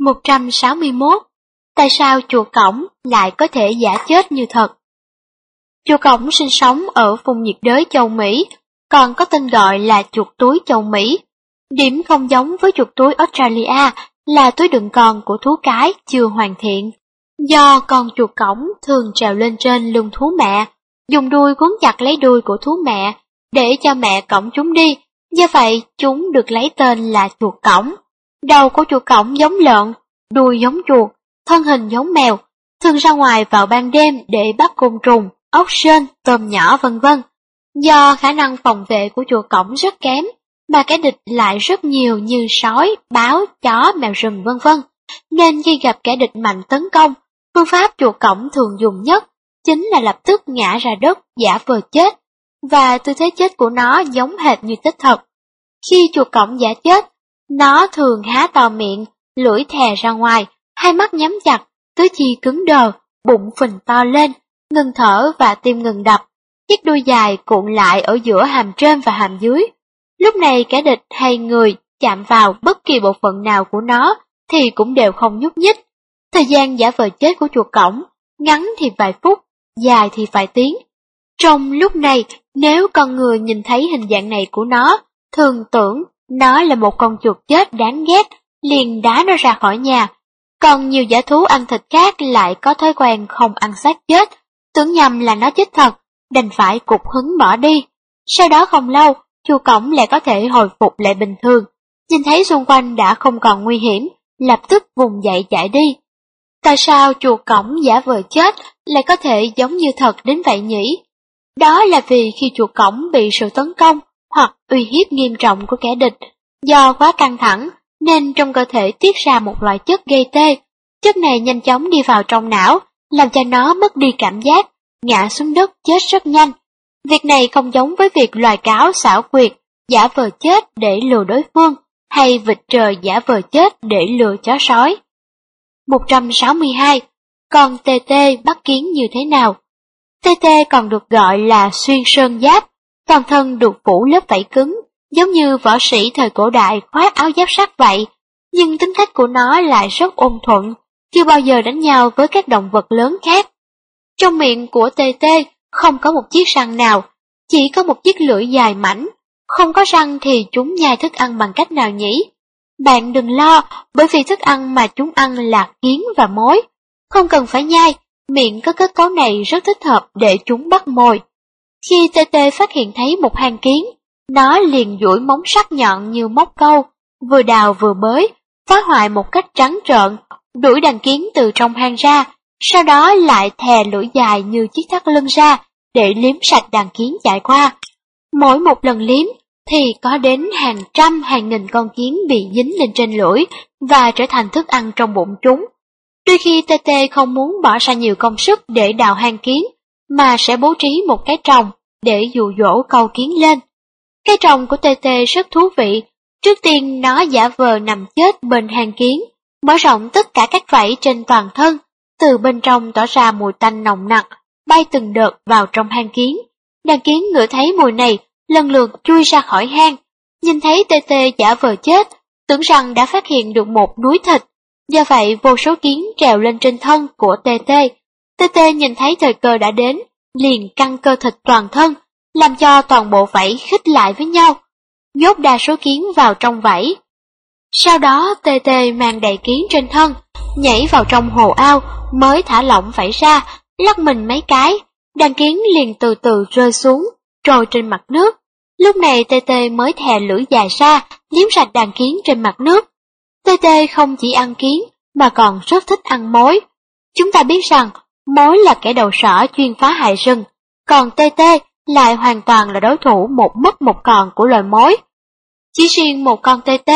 161. Tại sao chuột cổng lại có thể giả chết như thật? Chuột cổng sinh sống ở vùng nhiệt đới châu Mỹ, còn có tên gọi là chuột túi châu Mỹ. Điểm không giống với chuột túi Australia là túi đựng con của thú cái chưa hoàn thiện. Do con chuột cổng thường trèo lên trên lưng thú mẹ, dùng đuôi cuốn chặt lấy đuôi của thú mẹ để cho mẹ cổng chúng đi, do vậy chúng được lấy tên là chuột cổng. Đầu của chuột cổng giống lợn, đuôi giống chuột, thân hình giống mèo, thường ra ngoài vào ban đêm để bắt côn trùng, ốc sên, tôm nhỏ vân vân. Do khả năng phòng vệ của chuột cổng rất kém, mà kẻ địch lại rất nhiều như sói, báo, chó, mèo rừng vân vân, nên khi gặp kẻ địch mạnh tấn công, phương pháp chuột cổng thường dùng nhất chính là lập tức ngã ra đất giả vờ chết, và tư thế chết của nó giống hệt như tích thật. Khi chuột cổng giả chết, nó thường há to miệng, lưỡi thè ra ngoài, hai mắt nhắm chặt, tứ chi cứng đờ, bụng phình to lên, ngừng thở và tim ngừng đập. Chiếc đuôi dài cuộn lại ở giữa hàm trên và hàm dưới. Lúc này kẻ địch hay người chạm vào bất kỳ bộ phận nào của nó thì cũng đều không nhúc nhích. Thời gian giả vờ chết của chuột cổng, ngắn thì vài phút, dài thì vài tiếng. Trong lúc này, nếu con người nhìn thấy hình dạng này của nó, thường tưởng nó là một con chuột chết đáng ghét, liền đá nó ra khỏi nhà. Còn nhiều giả thú ăn thịt khác lại có thói quen không ăn xác chết, tưởng nhầm là nó chết thật, đành phải cục hứng bỏ đi. Sau đó không lâu, chuột cổng lại có thể hồi phục lại bình thường, nhìn thấy xung quanh đã không còn nguy hiểm, lập tức vùng dậy chạy đi. Tại sao chuột cổng giả vờ chết lại có thể giống như thật đến vậy nhỉ? Đó là vì khi chuột cổng bị sự tấn công hoặc uy hiếp nghiêm trọng của kẻ địch, do quá căng thẳng nên trong cơ thể tiết ra một loại chất gây tê. Chất này nhanh chóng đi vào trong não, làm cho nó mất đi cảm giác, ngã xuống đất chết rất nhanh. Việc này không giống với việc loài cáo xảo quyệt, giả vờ chết để lừa đối phương, hay vịt trời giả vờ chết để lừa chó sói. 162. Con tê tê bắt kiến như thế nào? Tê tê còn được gọi là xuyên sơn giáp, toàn thân được phủ lớp vảy cứng, giống như võ sĩ thời cổ đại khoác áo giáp sắt vậy, nhưng tính cách của nó lại rất ôn thuận, chưa bao giờ đánh nhau với các động vật lớn khác. Trong miệng của tê tê không có một chiếc răng nào, chỉ có một chiếc lưỡi dài mảnh, không có răng thì chúng nhai thức ăn bằng cách nào nhỉ? Bạn đừng lo, bởi vì thức ăn mà chúng ăn là kiến và mối. Không cần phải nhai, miệng có kết cấu này rất thích hợp để chúng bắt mồi. Khi tê tê phát hiện thấy một hang kiến, nó liền duỗi móng sắc nhọn như móc câu, vừa đào vừa bới, phá hoại một cách trắng trợn, đuổi đàn kiến từ trong hang ra, sau đó lại thè lưỡi dài như chiếc thắt lưng ra để liếm sạch đàn kiến chạy qua. Mỗi một lần liếm thì có đến hàng trăm hàng nghìn con kiến bị dính lên trên lưỡi và trở thành thức ăn trong bụng chúng. Đôi khi TT không muốn bỏ ra nhiều công sức để đào hang kiến, mà sẽ bố trí một cái trồng để dụ dỗ câu kiến lên. Cái trồng của TT rất thú vị, trước tiên nó giả vờ nằm chết bên hang kiến, mở rộng tất cả các vảy trên toàn thân, từ bên trong tỏ ra mùi tanh nồng nặc, bay từng đợt vào trong hang kiến. Đàn kiến ngửi thấy mùi này, lần lượt chui ra khỏi hang, nhìn thấy tê tê giả vờ chết, tưởng rằng đã phát hiện được một núi thịt. Do vậy vô số kiến trèo lên trên thân của tê tê. Tê nhìn thấy thời cơ đã đến, liền căng cơ thịt toàn thân, làm cho toàn bộ vảy khích lại với nhau, nhốt đa số kiến vào trong vảy. Sau đó tê tê mang đầy kiến trên thân, nhảy vào trong hồ ao mới thả lỏng vảy ra, lắc mình mấy cái, đàn kiến liền từ từ rơi xuống, trôi trên mặt nước. Lúc này tê tê mới thè lưỡi dài ra, liếm sạch đàn kiến trên mặt nước. Tê tê không chỉ ăn kiến, mà còn rất thích ăn mối. Chúng ta biết rằng, mối là kẻ đầu sỏ chuyên phá hại rừng, còn TT lại hoàn toàn là đối thủ một mất một còn của loài mối. Chỉ riêng một con TT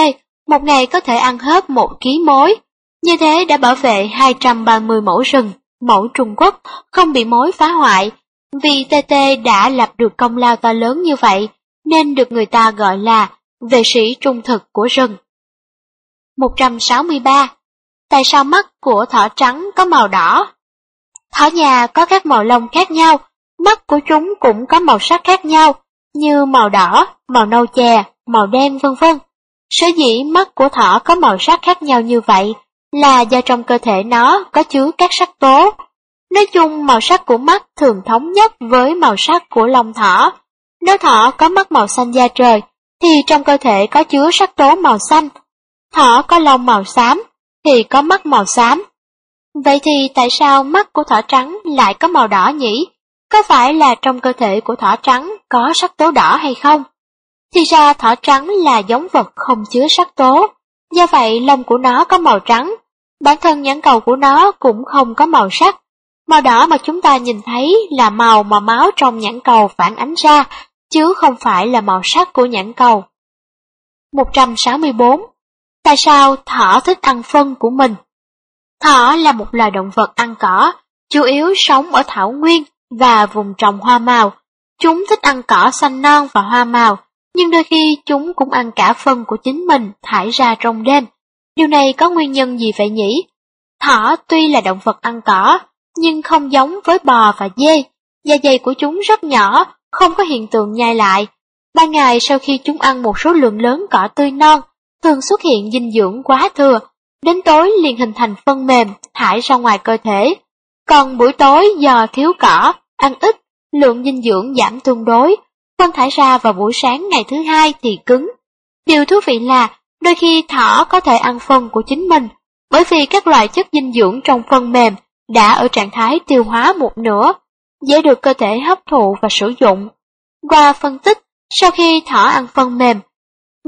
một ngày có thể ăn hết một ký mối. Như thế đã bảo vệ 230 mẫu rừng, mẫu Trung Quốc không bị mối phá hoại. Vì TT đã lập được công lao to lớn như vậy, nên được người ta gọi là vệ sĩ trung thực của rừng. 163. Tại sao mắt của thỏ trắng có màu đỏ? Thỏ nhà có các màu lông khác nhau, mắt của chúng cũng có màu sắc khác nhau, như màu đỏ, màu nâu chè, màu đen vân vân. Sở dĩ mắt của thỏ có màu sắc khác nhau như vậy là do trong cơ thể nó có chứa các sắc tố. Nói chung màu sắc của mắt thường thống nhất với màu sắc của lông thỏ. Nếu thỏ có mắt màu xanh da trời, thì trong cơ thể có chứa sắc tố màu xanh. Thỏ có lông màu xám, thì có mắt màu xám. Vậy thì tại sao mắt của thỏ trắng lại có màu đỏ nhỉ? Có phải là trong cơ thể của thỏ trắng có sắc tố đỏ hay không? Thì ra thỏ trắng là giống vật không chứa sắc tố, do vậy lông của nó có màu trắng. Bản thân nhãn cầu của nó cũng không có màu sắc. Màu đỏ mà chúng ta nhìn thấy là màu mà máu trong nhãn cầu phản ánh ra, chứ không phải là màu sắc của nhãn cầu. 164. Tại sao thỏ thích ăn phân của mình? Thỏ là một loài động vật ăn cỏ, chủ yếu sống ở thảo nguyên và vùng trồng hoa màu. Chúng thích ăn cỏ xanh non và hoa màu, nhưng đôi khi chúng cũng ăn cả phân của chính mình thải ra trong đêm. Điều này có nguyên nhân gì vậy nhỉ? Thỏ tuy là động vật ăn cỏ, nhưng không giống với bò và dê. Da dày của chúng rất nhỏ, không có hiện tượng nhai lại. ba ngày sau khi chúng ăn một số lượng lớn cỏ tươi non, thường xuất hiện dinh dưỡng quá thừa, đến tối liền hình thành phân mềm thải ra ngoài cơ thể. Còn buổi tối do thiếu cỏ, ăn ít, lượng dinh dưỡng giảm tương đối, phân thải ra vào buổi sáng ngày thứ hai thì cứng. Điều thú vị là đôi khi thỏ có thể ăn phân của chính mình, bởi vì các loại chất dinh dưỡng trong phân mềm đã ở trạng thái tiêu hóa một nửa, dễ được cơ thể hấp thụ và sử dụng. Qua phân tích, sau khi thỏ ăn phân mềm,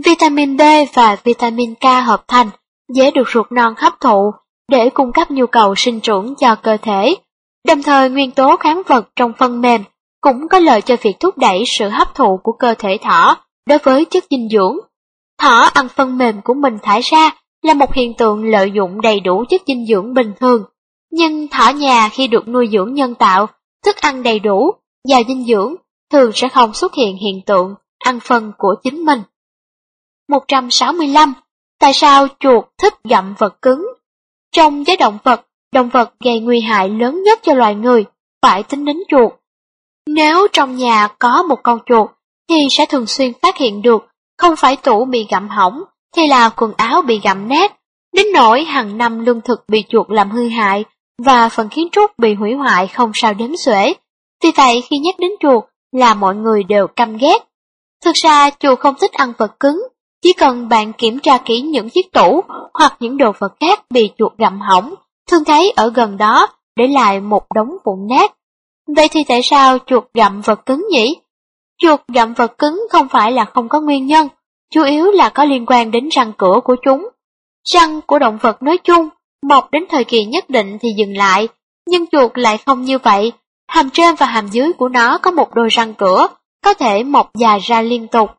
vitamin B và vitamin K hợp thành, dễ được ruột non hấp thụ để cung cấp nhu cầu sinh trưởng cho cơ thể. Đồng thời nguyên tố kháng vật trong phân mềm cũng có lợi cho việc thúc đẩy sự hấp thụ của cơ thể thỏ đối với chất dinh dưỡng. Thỏ ăn phân mềm của mình thải ra là một hiện tượng lợi dụng đầy đủ chất dinh dưỡng bình thường. Nhưng thỏ nhà khi được nuôi dưỡng nhân tạo, thức ăn đầy đủ, giàu dinh dưỡng, thường sẽ không xuất hiện hiện tượng ăn phân của chính mình. 165. Tại sao chuột thích gặm vật cứng? Trong giới động vật, động vật gây nguy hại lớn nhất cho loài người, phải tính đến chuột. Nếu trong nhà có một con chuột, thì sẽ thường xuyên phát hiện được, không phải tủ bị gặm hỏng, thì là quần áo bị gặm nát, đến nỗi hàng năm lương thực bị chuột làm hư hại, và phần kiến trúc bị hủy hoại không sao đếm xuể. Vì vậy khi nhắc đến chuột là mọi người đều căm ghét. Thực ra chuột không thích ăn vật cứng, chỉ cần bạn kiểm tra kỹ những chiếc tủ hoặc những đồ vật khác bị chuột gặm hỏng, thường thấy ở gần đó để lại một đống vụn nát. Vậy thì tại sao chuột gặm vật cứng nhỉ? Chuột gặm vật cứng không phải là không có nguyên nhân, chủ yếu là có liên quan đến răng cửa của chúng. Răng của động vật nói chung, mọc đến thời kỳ nhất định thì dừng lại, nhưng chuột lại không như vậy. Hàm trên và hàm dưới của nó có một đôi răng cửa, có thể mọc dài ra liên tục,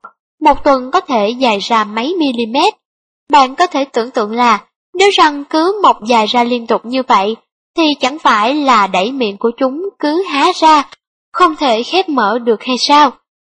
một tuần có thể dài ra mấy mm. Bạn có thể tưởng tượng là nếu răng cứ mọc dài ra liên tục như vậy, thì chẳng phải là đẩy miệng của chúng cứ há ra, không thể khép mở được hay sao?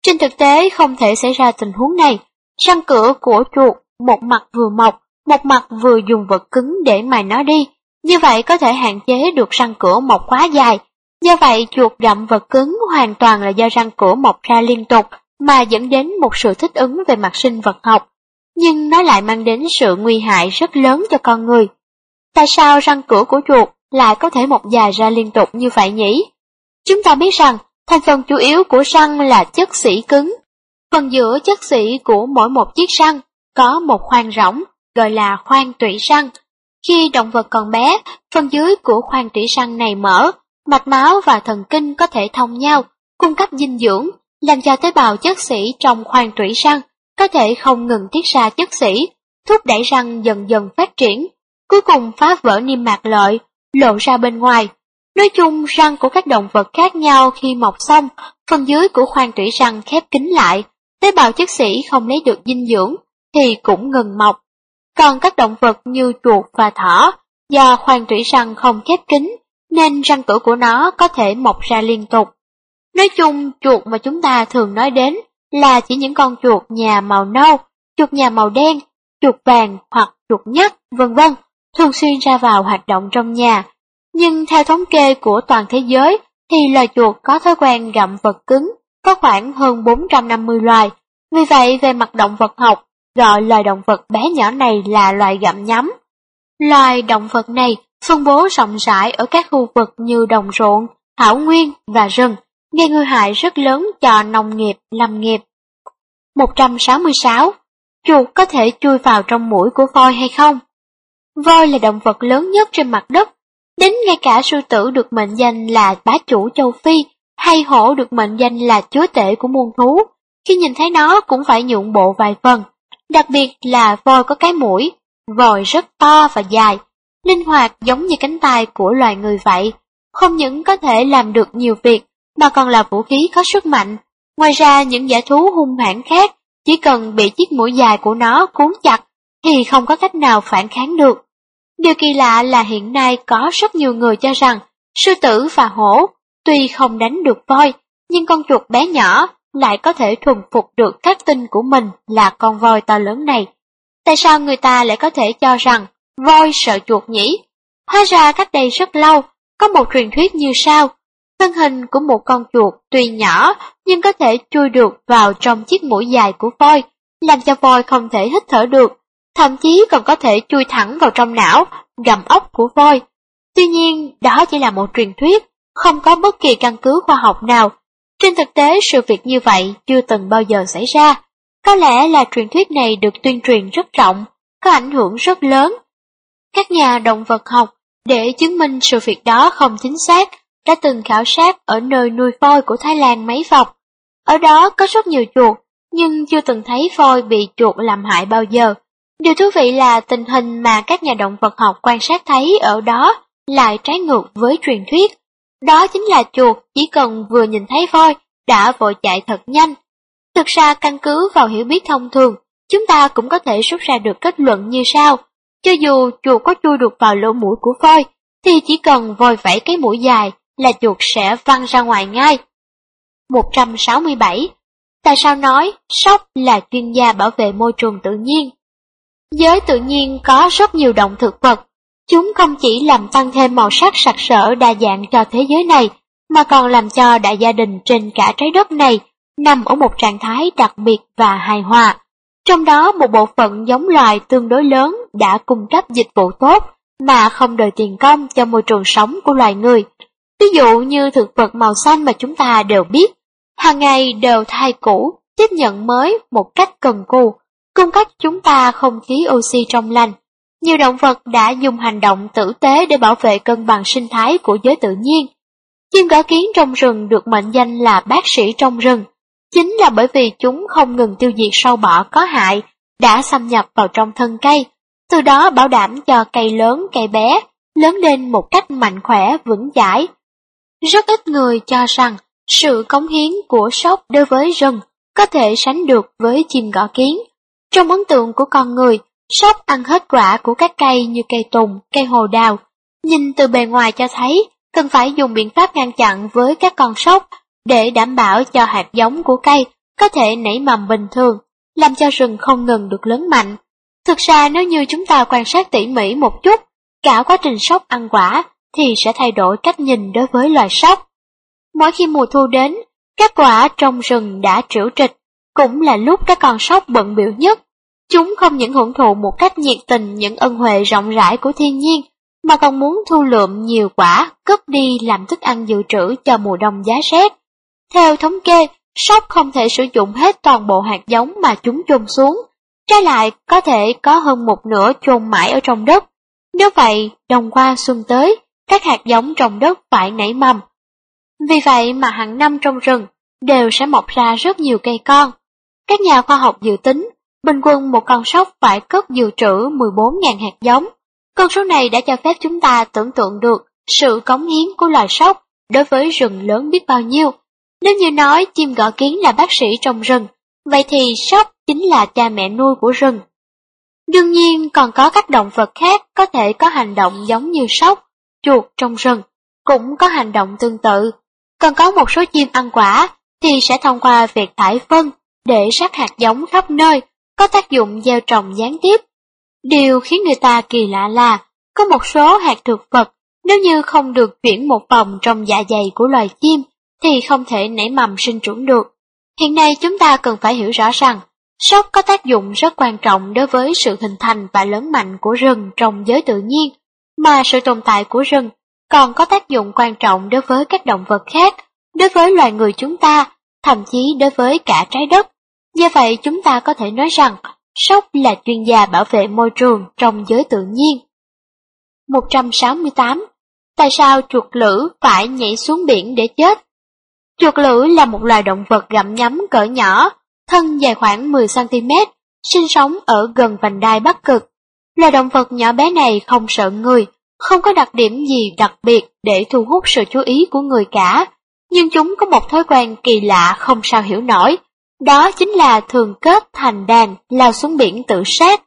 Trên thực tế không thể xảy ra tình huống này. Răng cửa của chuột một mặt vừa mọc, một mặt vừa dùng vật cứng để mài nó đi. Như vậy có thể hạn chế được răng cửa mọc quá dài. Do vậy chuột gặm vật cứng hoàn toàn là do răng cửa mọc ra liên tục mà dẫn đến một sự thích ứng về mặt sinh vật học, nhưng nó lại mang đến sự nguy hại rất lớn cho con người. Tại sao răng cửa của chuột lại có thể mọc dài ra liên tục như vậy nhỉ? Chúng ta biết rằng thành phần chủ yếu của răng là chất xỉ cứng. Phần giữa chất xỉ của mỗi một chiếc răng có một khoang rỗng gọi là khoang tủy răng. Khi động vật còn bé, phần dưới của khoang tủy răng này mở, mạch máu và thần kinh có thể thông nhau, cung cấp dinh dưỡng làm cho tế bào chất xỉ trong khoang tủy răng có thể không ngừng tiết ra chất xỉ, thúc đẩy răng dần dần phát triển, cuối cùng phá vỡ niêm mạc lợi, lộ ra bên ngoài. Nói chung, răng của các động vật khác nhau khi mọc xong, phần dưới của khoang tủy răng khép kín lại, tế bào chất xỉ không lấy được dinh dưỡng, thì cũng ngừng mọc. Còn các động vật như chuột và thỏ, do khoang tủy răng không khép kín, nên răng cửa của nó có thể mọc ra liên tục. Nói chung, chuột mà chúng ta thường nói đến là chỉ những con chuột nhà màu nâu, chuột nhà màu đen, chuột vàng hoặc chuột nhắt, vân vân, thường xuyên ra vào hoạt động trong nhà. Nhưng theo thống kê của toàn thế giới, thì loài chuột có thói quen gặm vật cứng, có khoảng hơn 450 loài. Vì vậy, về mặt động vật học, gọi loài động vật bé nhỏ này là loài gặm nhấm. Loài động vật này phân bố rộng rãi ở các khu vực như đồng ruộng, thảo nguyên và rừng, gây nguy hại rất lớn cho nông nghiệp, lâm nghiệp. 166. Chuột có thể chui vào trong mũi của voi hay không? Voi là động vật lớn nhất trên mặt đất, đến ngay cả sư tử được mệnh danh là bá chủ châu Phi hay hổ được mệnh danh là chúa tể của muôn thú, khi nhìn thấy nó cũng phải nhượng bộ vài phần, đặc biệt là voi có cái mũi, vòi rất to và dài, linh hoạt giống như cánh tay của loài người vậy, không những có thể làm được nhiều việc mà còn là vũ khí có sức mạnh. Ngoài ra những giả thú hung hãn khác chỉ cần bị chiếc mũi dài của nó cuốn chặt thì không có cách nào phản kháng được. Điều kỳ lạ là hiện nay có rất nhiều người cho rằng sư tử và hổ tuy không đánh được voi, nhưng con chuột bé nhỏ lại có thể thuần phục được các tinh của mình là con voi to lớn này. Tại sao người ta lại có thể cho rằng voi sợ chuột nhỉ? Hóa ra cách đây rất lâu, có một truyền thuyết như sau. Thân hình của một con chuột tuy nhỏ nhưng có thể chui được vào trong chiếc mũi dài của voi, làm cho voi không thể hít thở được, thậm chí còn có thể chui thẳng vào trong não, gầm ốc của voi. Tuy nhiên, đó chỉ là một truyền thuyết, không có bất kỳ căn cứ khoa học nào. Trên thực tế, sự việc như vậy chưa từng bao giờ xảy ra. Có lẽ là truyền thuyết này được tuyên truyền rất rộng, có ảnh hưởng rất lớn. Các nhà động vật học, để chứng minh sự việc đó không chính xác, đã từng khảo sát ở nơi nuôi voi của Thái Lan mấy vọc Ở đó có rất nhiều chuột, nhưng chưa từng thấy voi bị chuột làm hại bao giờ. Điều thú vị là tình hình mà các nhà động vật học quan sát thấy ở đó lại trái ngược với truyền thuyết. Đó chính là chuột chỉ cần vừa nhìn thấy voi đã vội chạy thật nhanh. Thực ra căn cứ vào hiểu biết thông thường, chúng ta cũng có thể rút ra được kết luận như sau. Cho dù chuột có chui được vào lỗ mũi của voi, thì chỉ cần voi vẫy cái mũi dài là chuột sẽ văng ra ngoài ngay. 167. Tại sao nói sóc là chuyên gia bảo vệ môi trường tự nhiên? Giới tự nhiên có rất nhiều động thực vật. Chúng không chỉ làm tăng thêm màu sắc sặc sỡ đa dạng cho thế giới này, mà còn làm cho đại gia đình trên cả trái đất này nằm ở một trạng thái đặc biệt và hài hòa. Trong đó một bộ phận giống loài tương đối lớn đã cung cấp dịch vụ tốt mà không đòi tiền công cho môi trường sống của loài người. Ví dụ như thực vật màu xanh mà chúng ta đều biết, hàng ngày đều thay cũ, tiếp nhận mới một cách cần cù, cung cấp chúng ta không khí oxy trong lành. Nhiều động vật đã dùng hành động tử tế để bảo vệ cân bằng sinh thái của giới tự nhiên. Chim gõ kiến trong rừng được mệnh danh là bác sĩ trong rừng, chính là bởi vì chúng không ngừng tiêu diệt sâu bọ có hại, đã xâm nhập vào trong thân cây, từ đó bảo đảm cho cây lớn cây bé, lớn lên một cách mạnh khỏe vững chãi. Rất ít người cho rằng sự cống hiến của sóc đối với rừng có thể sánh được với chim gõ kiến. Trong ấn tượng của con người, sóc ăn hết quả của các cây như cây tùng, cây hồ đào. Nhìn từ bề ngoài cho thấy, cần phải dùng biện pháp ngăn chặn với các con sóc để đảm bảo cho hạt giống của cây có thể nảy mầm bình thường, làm cho rừng không ngừng được lớn mạnh. Thực ra nếu như chúng ta quan sát tỉ mỉ một chút, cả quá trình sóc ăn quả thì sẽ thay đổi cách nhìn đối với loài sóc. Mỗi khi mùa thu đến, các quả trong rừng đã trĩu trịch, cũng là lúc các con sóc bận biểu nhất. Chúng không những hưởng thụ một cách nhiệt tình những ân huệ rộng rãi của thiên nhiên, mà còn muốn thu lượm nhiều quả cất đi làm thức ăn dự trữ cho mùa đông giá rét. Theo thống kê, sóc không thể sử dụng hết toàn bộ hạt giống mà chúng chôn xuống, trái lại có thể có hơn một nửa chôn mãi ở trong đất. Nếu vậy, đồng qua xuân tới, các hạt giống trong đất phải nảy mầm. Vì vậy mà hàng năm trong rừng đều sẽ mọc ra rất nhiều cây con. Các nhà khoa học dự tính, bình quân một con sóc phải cất dự trữ 14.000 hạt giống. Con số này đã cho phép chúng ta tưởng tượng được sự cống hiến của loài sóc đối với rừng lớn biết bao nhiêu. Nếu như nói chim gõ kiến là bác sĩ trong rừng, vậy thì sóc chính là cha mẹ nuôi của rừng. Đương nhiên còn có các động vật khác có thể có hành động giống như sóc, chuột trong rừng, cũng có hành động tương tự. Còn có một số chim ăn quả thì sẽ thông qua việc thải phân để sát hạt giống khắp nơi, có tác dụng gieo trồng gián tiếp. Điều khiến người ta kỳ lạ là có một số hạt thực vật nếu như không được chuyển một vòng trong dạ dày của loài chim thì không thể nảy mầm sinh trưởng được. Hiện nay chúng ta cần phải hiểu rõ rằng sốc có tác dụng rất quan trọng đối với sự hình thành và lớn mạnh của rừng trong giới tự nhiên, mà sự tồn tại của rừng còn có tác dụng quan trọng đối với các động vật khác, đối với loài người chúng ta, thậm chí đối với cả trái đất. Do vậy chúng ta có thể nói rằng Sóc là chuyên gia bảo vệ môi trường trong giới tự nhiên. 168. Tại sao chuột lử phải nhảy xuống biển để chết? Chuột lử là một loài động vật gặm nhấm cỡ nhỏ, thân dài khoảng 10cm, sinh sống ở gần vành đai Bắc Cực. Loài động vật nhỏ bé này không sợ người, không có đặc điểm gì đặc biệt để thu hút sự chú ý của người cả, nhưng chúng có một thói quen kỳ lạ không sao hiểu nổi, đó chính là thường kết thành đàn lao xuống biển tự sát.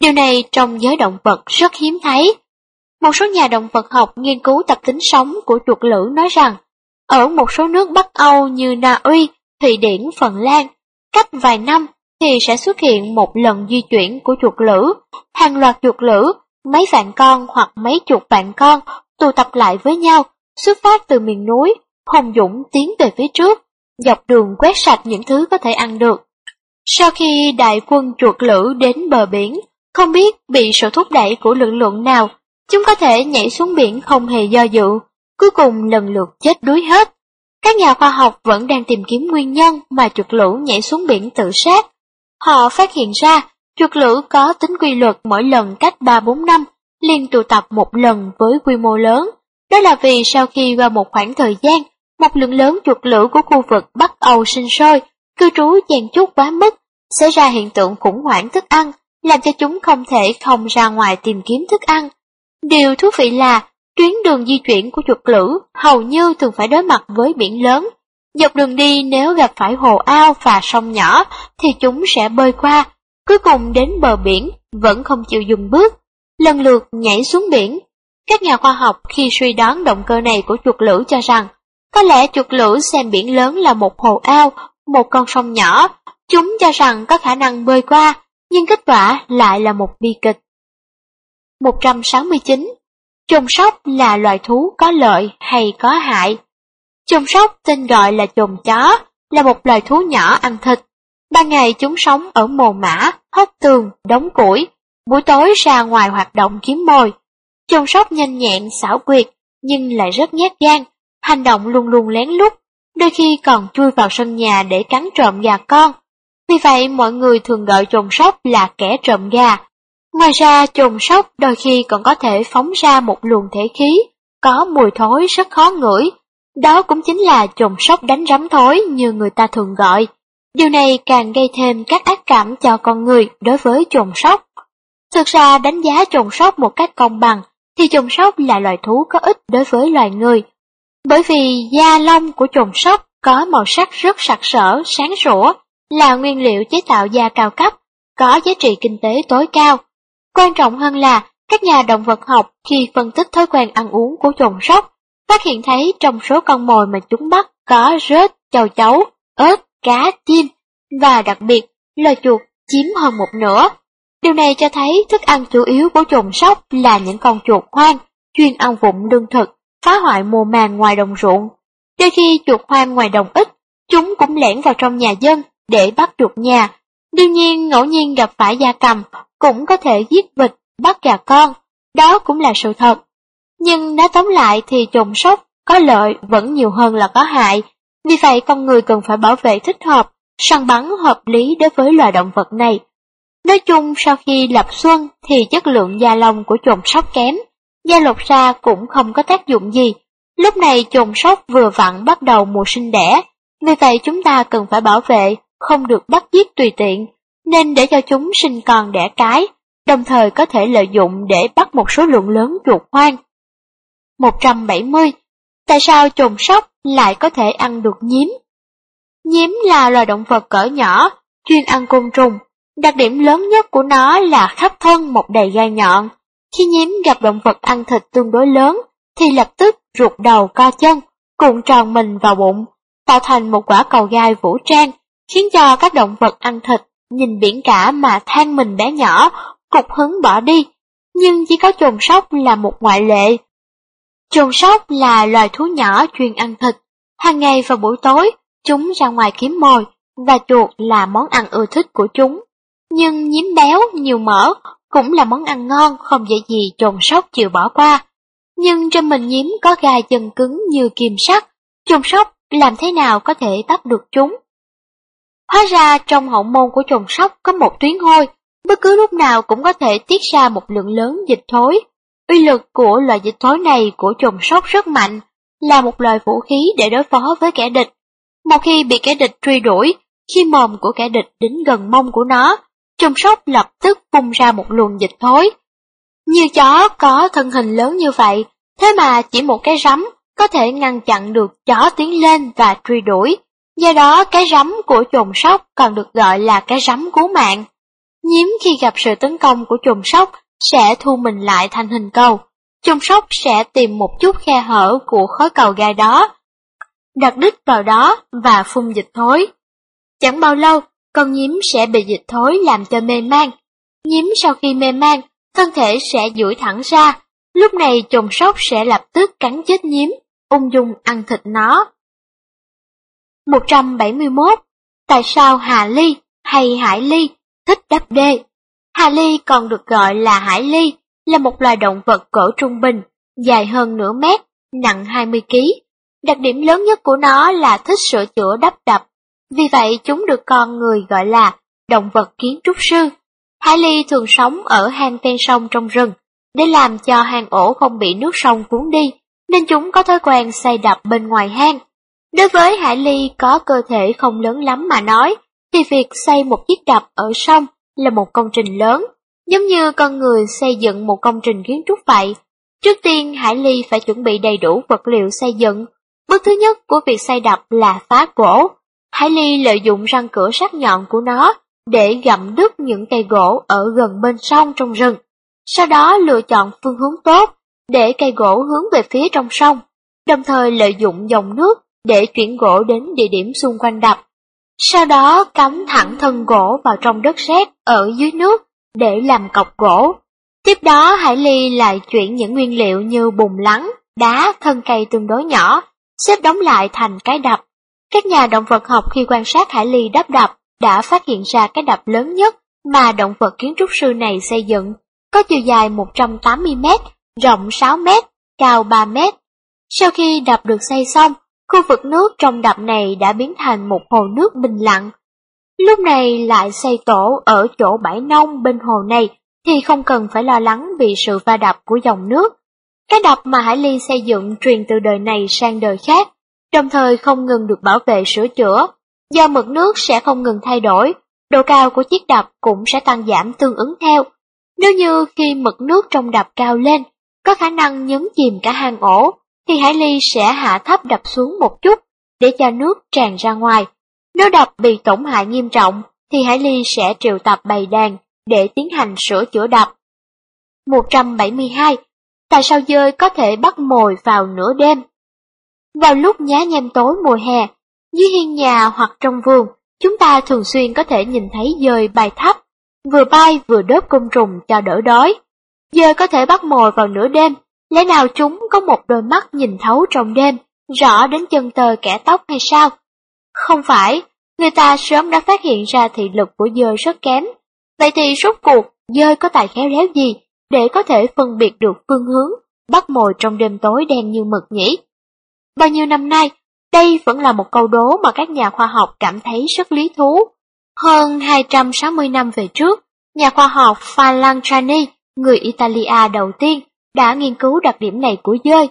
Điều này trong giới động vật rất hiếm thấy. Một số nhà động vật học nghiên cứu tập tính sống của chuột lử nói rằng, ở một số nước Bắc Âu như Na Uy, Thụy Điển, Phần Lan, cách vài năm thì sẽ xuất hiện một lần di chuyển của chuột lử, hàng loạt chuột lử, mấy vạn con hoặc mấy chục vạn con tụ tập lại với nhau, xuất phát từ miền núi, hùng dũng tiến về phía trước, dọc đường quét sạch những thứ có thể ăn được. Sau khi đại quân chuột lử đến bờ biển, không biết bị sự thúc đẩy của lực lượng nào, chúng có thể nhảy xuống biển không hề do dự, cuối cùng lần lượt chết đuối hết. Các nhà khoa học vẫn đang tìm kiếm nguyên nhân mà chuột lử nhảy xuống biển tự sát. Họ phát hiện ra chuột lử có tính quy luật mỗi lần cách 3-4 năm, liên tụ tập một lần với quy mô lớn. Đó là vì sau khi qua một khoảng thời gian, một lượng lớn chuột lửa của khu vực Bắc Âu sinh sôi, cư trú chèn chút quá mức, xảy ra hiện tượng khủng hoảng thức ăn, làm cho chúng không thể không ra ngoài tìm kiếm thức ăn. Điều thú vị là, tuyến đường di chuyển của chuột lửa hầu như thường phải đối mặt với biển lớn. Dọc đường đi nếu gặp phải hồ ao và sông nhỏ thì chúng sẽ bơi qua, cuối cùng đến bờ biển vẫn không chịu dừng bước, lần lượt nhảy xuống biển. Các nhà khoa học khi suy đoán động cơ này của chuột lửa cho rằng có lẽ chuột lửa xem biển lớn là một hồ ao, một con sông nhỏ, chúng cho rằng có khả năng bơi qua, nhưng kết quả lại là một bi kịch. 169. Trùng sóc là loài thú có lợi hay có hại? Trùng sóc tên gọi là chồn chó, là một loài thú nhỏ ăn thịt. Ban ngày chúng sống ở mồ mã, hốc tường, đống củi, buổi tối ra ngoài hoạt động kiếm mồi. chồn sóc nhanh nhẹn, xảo quyệt, nhưng lại rất nhát gan, hành động luôn luôn lén lút, đôi khi còn chui vào sân nhà để cắn trộm gà con. Vì vậy mọi người thường gọi chồn sóc là kẻ trộm gà. Ngoài ra chồn sóc đôi khi còn có thể phóng ra một luồng thể khí, có mùi thối rất khó ngửi. Đó cũng chính là trồn sóc đánh rắm thối như người ta thường gọi. Điều này càng gây thêm các ác cảm cho con người đối với trồn sóc. Thực ra đánh giá trồn sóc một cách công bằng thì trồn sóc là loài thú có ích đối với loài người, bởi vì da lông của trồn sóc có màu sắc rất sặc sỡ, sáng sủa, là nguyên liệu chế tạo da cao cấp, có giá trị kinh tế tối cao. Quan trọng hơn là, các nhà động vật học khi phân tích thói quen ăn uống của trồn sóc, phát hiện thấy trong số con mồi mà chúng bắt có rết, châu chấu, ớt, cá, chim, và đặc biệt, loài chuột chiếm hơn một nửa. Điều này cho thấy thức ăn chủ yếu của chuồng sóc là những con chuột hoang, chuyên ăn vụng lương thực phá hoại mùa màng ngoài đồng ruộng. Đôi khi chuột hoang ngoài đồng ít, chúng cũng lẻn vào trong nhà dân để bắt chuột nhà. Đương nhiên ngẫu nhiên gặp phải gia cầm cũng có thể giết vịt, bắt gà con, đó cũng là sự thật. Nhưng nói tóm lại thì trùng sóc có lợi vẫn nhiều hơn là có hại, vì vậy con người cần phải bảo vệ thích hợp, săn bắn hợp lý đối với loài động vật này. Nói chung sau khi lập xuân thì chất lượng da lông của trùng sóc kém, da lột ra cũng không có tác dụng gì. Lúc này trùng sóc vừa vặn bắt đầu mùa sinh đẻ, vì vậy chúng ta cần phải bảo vệ, không được bắt giết tùy tiện, nên để cho chúng sinh con đẻ cái, đồng thời có thể lợi dụng để bắt một số lượng lớn chuột hoang. 170. Tại sao chuồng sóc lại có thể ăn được nhím? Nhím là loài động vật cỡ nhỏ, chuyên ăn côn trùng. Đặc điểm lớn nhất của nó là khắp thân một đầy gai nhọn, khi nhím gặp động vật ăn thịt tương đối lớn, thì lập tức ruột đầu co chân, cuộn tròn mình vào bụng, tạo thành một quả cầu gai vũ trang, khiến cho các động vật ăn thịt nhìn biển cả mà than mình bé nhỏ, cục hứng bỏ đi. Nhưng chỉ có trồn sóc là một ngoại lệ. Trồn sóc là loài thú nhỏ chuyên ăn thịt. Hàng ngày vào buổi tối, chúng ra ngoài kiếm mồi, và chuột là món ăn ưa thích của chúng. Nhưng nhím béo, nhiều mỡ cũng là món ăn ngon không dễ gì trồn sóc chịu bỏ qua. Nhưng trên mình nhím có gai chân cứng như kim sắt, trồn sóc làm thế nào có thể bắt được chúng? Hóa ra trong hậu môn của trồn sóc có một tuyến hôi, bất cứ lúc nào cũng có thể tiết ra một lượng lớn dịch thối. Uy lực của loại dịch thối này của trùng sóc rất mạnh, là một loại vũ khí để đối phó với kẻ địch. Một khi bị kẻ địch truy đuổi, khi mồm của kẻ địch đến gần mông của nó, trùng sóc lập tức phun ra một luồng dịch thối. Như chó có thân hình lớn như vậy, thế mà chỉ một cái rắm có thể ngăn chặn được chó tiến lên và truy đuổi. Do đó cái rắm của trùng sóc còn được gọi là cái rắm cứu mạng. Nhím khi gặp sự tấn công của trùng sóc sẽ thu mình lại thành hình cầu. Trồn sóc sẽ tìm một chút khe hở của khối cầu gai đó, đặt đít vào đó và phun dịch thối. Chẳng bao lâu, con nhím sẽ bị dịch thối làm cho mê man. Nhím sau khi mê man, thân thể sẽ duỗi thẳng ra, lúc này chồn sóc sẽ lập tức cắn chết nhím, ung dung ăn thịt nó. 171. Tại sao Hà Ly hay Hải Ly thích đắp đê? Hà Ly còn được gọi là Hải Ly, là một loài động vật cỡ trung bình, dài hơn nửa mét, nặng 20 kg. Đặc điểm lớn nhất của nó là thích sửa chữa đắp đập, vì vậy chúng được con người gọi là động vật kiến trúc sư. Hải ly thường sống ở hang ven sông trong rừng, để làm cho hang ổ không bị nước sông cuốn đi, nên chúng có thói quen xây đập bên ngoài hang. Đối với hải ly có cơ thể không lớn lắm mà nói, thì việc xây một chiếc đập ở sông là một công trình lớn, giống như con người xây dựng một công trình kiến trúc vậy. Trước tiên Hải Ly phải chuẩn bị đầy đủ vật liệu xây dựng. Bước thứ nhất của việc xây đập là phá gỗ. Hải Ly lợi dụng răng cửa sắc nhọn của nó để gặm đứt những cây gỗ ở gần bên sông trong rừng. Sau đó lựa chọn phương hướng tốt để cây gỗ hướng về phía trong sông, đồng thời lợi dụng dòng nước để chuyển gỗ đến địa điểm xung quanh đập. Sau đó cắm thẳng thân gỗ vào trong đất sét ở dưới nước để làm cọc gỗ. Tiếp đó Hải Ly lại chuyển những nguyên liệu như bùn lắng, đá, thân cây tương đối nhỏ, xếp đóng lại thành cái đập. Các nhà động vật học khi quan sát Hải Ly đắp đập đã phát hiện ra cái đập lớn nhất mà động vật kiến trúc sư này xây dựng, có chiều dài 180 mét, rộng 6 mét, cao 3 mét. Sau khi đập được xây xong, khu vực nước trong đập này đã biến thành một hồ nước bình lặng. Lúc này lại xây tổ ở chỗ bãi nông bên hồ này thì không cần phải lo lắng vì sự va đập của dòng nước. Cái đập mà Hải Ly xây dựng truyền từ đời này sang đời khác, đồng thời không ngừng được bảo vệ sửa chữa. Do mực nước sẽ không ngừng thay đổi, độ cao của chiếc đập cũng sẽ tăng giảm tương ứng theo. Nếu như khi mực nước trong đập cao lên, có khả năng nhấn chìm cả hang ổ, thì Hải Ly sẽ hạ thấp đập xuống một chút để cho nước tràn ra ngoài. Nếu đập bị tổn hại nghiêm trọng, thì Hải Ly sẽ triệu tập bầy đàn để tiến hành sửa chữa đập. 172. Tại sao dơi có thể bắt mồi vào nửa đêm? Vào lúc nhá nhem tối mùa hè, dưới hiên nhà hoặc trong vườn, chúng ta thường xuyên có thể nhìn thấy dơi bay thấp, vừa bay vừa đớp côn trùng cho đỡ đói. Dơi có thể bắt mồi vào nửa đêm, lẽ nào chúng có một đôi mắt nhìn thấu trong đêm, rõ đến chân tơ kẻ tóc hay sao? Không phải, người ta sớm đã phát hiện ra thị lực của dơi rất kém. Vậy thì rốt cuộc, dơi có tài khéo léo gì để có thể phân biệt được phương hướng, bắt mồi trong đêm tối đen như mực nhỉ? Bao nhiêu năm nay, đây vẫn là một câu đố mà các nhà khoa học cảm thấy rất lý thú. Hơn 260 năm về trước, nhà khoa học Falangiani, người Italia đầu tiên, đã nghiên cứu đặc điểm này của dơi.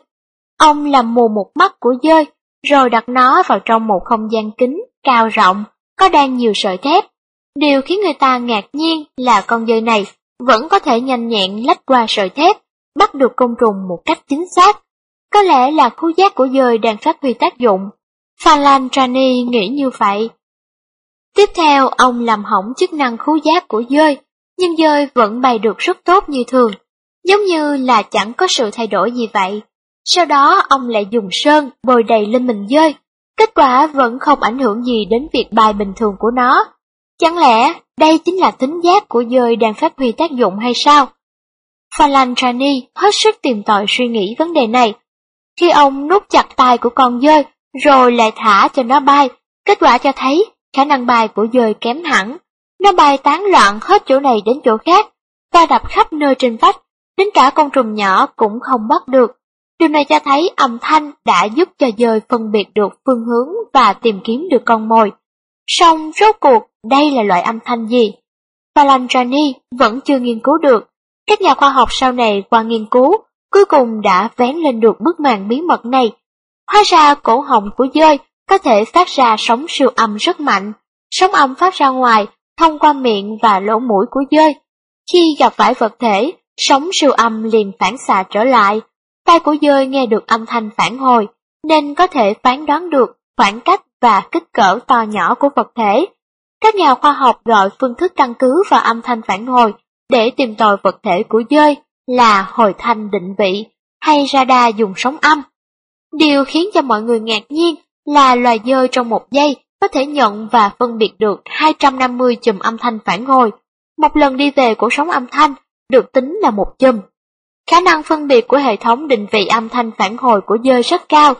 Ông làm mù một mắt của dơi, rồi đặt nó vào trong một không gian kính, cao rộng, có đan nhiều sợi thép. Điều khiến người ta ngạc nhiên là con dơi này vẫn có thể nhanh nhẹn lách qua sợi thép, bắt được côn trùng một cách chính xác. Có lẽ là khu giác của dơi đang phát huy tác dụng. Phalan Trani nghĩ như vậy. Tiếp theo, ông làm hỏng chức năng khứu giác của dơi, nhưng dơi vẫn bày được rất tốt như thường, giống như là chẳng có sự thay đổi gì vậy. Sau đó ông lại dùng sơn bồi đầy lên mình dơi, kết quả vẫn không ảnh hưởng gì đến việc bài bình thường của nó. Chẳng lẽ đây chính là tính giác của dơi đang phát huy tác dụng hay sao? Falantrani hết sức tìm tòi suy nghĩ vấn đề này. Khi ông nút chặt tay của con dơi, rồi lại thả cho nó bay, kết quả cho thấy khả năng bay của dơi kém hẳn. Nó bay tán loạn hết chỗ này đến chỗ khác, và đập khắp nơi trên vách, đến cả con trùng nhỏ cũng không bắt được. Điều này cho thấy âm thanh đã giúp cho dơi phân biệt được phương hướng và tìm kiếm được con mồi. Song rốt cuộc đây là loại âm thanh gì? Palandrani vẫn chưa nghiên cứu được. Các nhà khoa học sau này qua nghiên cứu, cuối cùng đã vén lên được bức màn bí mật này. Hóa ra cổ họng của dơi có thể phát ra sóng siêu âm rất mạnh. Sóng âm phát ra ngoài thông qua miệng và lỗ mũi của dơi. Khi gặp phải vật thể, sóng siêu âm liền phản xạ trở lại. Tai của dơi nghe được âm thanh phản hồi, nên có thể phán đoán được khoảng cách và kích cỡ to nhỏ của vật thể. Các nhà khoa học gọi phương thức căn cứ vào âm thanh phản hồi để tìm tòi vật thể của dơi là hồi thanh định vị hay radar dùng sóng âm. Điều khiến cho mọi người ngạc nhiên là loài dơi trong một giây có thể nhận và phân biệt được 250 chùm âm thanh phản hồi. Một lần đi về của sóng âm thanh được tính là một chùm. Khả năng phân biệt của hệ thống định vị âm thanh phản hồi của dơi rất cao.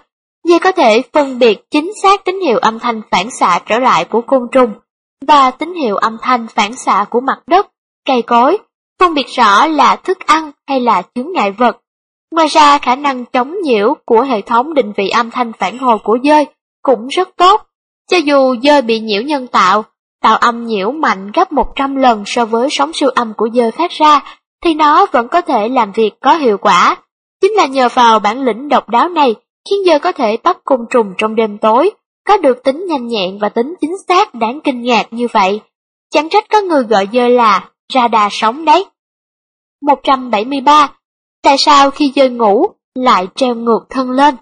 Dơi có thể phân biệt chính xác tín hiệu âm thanh phản xạ trở lại của côn trùng và tín hiệu âm thanh phản xạ của mặt đất, cây cối, phân biệt rõ là thức ăn hay là chướng ngại vật. Ngoài ra khả năng chống nhiễu của hệ thống định vị âm thanh phản hồi của dơi cũng rất tốt. Cho dù dơi bị nhiễu nhân tạo, tạo âm nhiễu mạnh gấp 100 lần so với sóng siêu âm của dơ phát ra, thì nó vẫn có thể làm việc có hiệu quả. Chính là nhờ vào bản lĩnh độc đáo này khiến dơ có thể bắt côn trùng trong đêm tối, có được tính nhanh nhẹn và tính chính xác đáng kinh ngạc như vậy. Chẳng trách có người gọi dơ là radar sóng đấy. 173. Tại sao khi dơi ngủ lại treo ngược thân lên?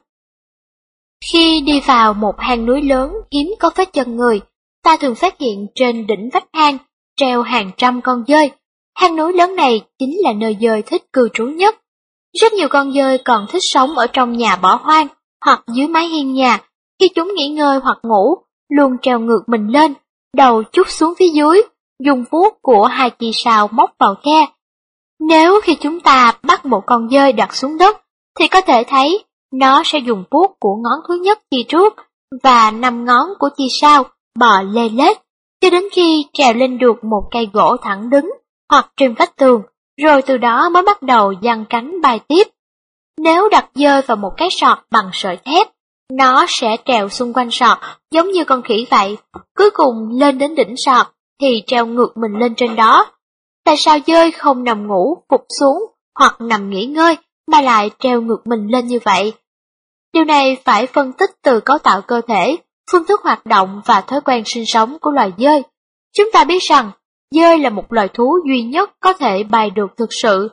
Khi đi vào một hang núi lớn hiếm có vết chân người, ta thường phát hiện trên đỉnh vách hang treo hàng trăm con dơi. Hang núi lớn này chính là nơi dơi thích cư trú nhất. Rất nhiều con dơi còn thích sống ở trong nhà bỏ hoang hoặc dưới mái hiên nhà. Khi chúng nghỉ ngơi hoặc ngủ, luôn treo ngược mình lên, đầu chút xuống phía dưới, dùng vuốt của hai chi sao móc vào khe. Nếu khi chúng ta bắt một con dơi đặt xuống đất, thì có thể thấy nó sẽ dùng vuốt của ngón thứ nhất chi trước và năm ngón của chi sau bò lê lết, cho đến khi trèo lên được một cây gỗ thẳng đứng hoặc trên vách tường, rồi từ đó mới bắt đầu giăng cánh bay tiếp. Nếu đặt dơi vào một cái sọt bằng sợi thép, nó sẽ trèo xung quanh sọt giống như con khỉ vậy, cuối cùng lên đến đỉnh sọt thì treo ngược mình lên trên đó. Tại sao dơi không nằm ngủ, phục xuống hoặc nằm nghỉ ngơi mà lại treo ngược mình lên như vậy? Điều này phải phân tích từ cấu tạo cơ thể, phương thức hoạt động và thói quen sinh sống của loài dơi. Chúng ta biết rằng, dơi là một loài thú duy nhất có thể bay được thực sự,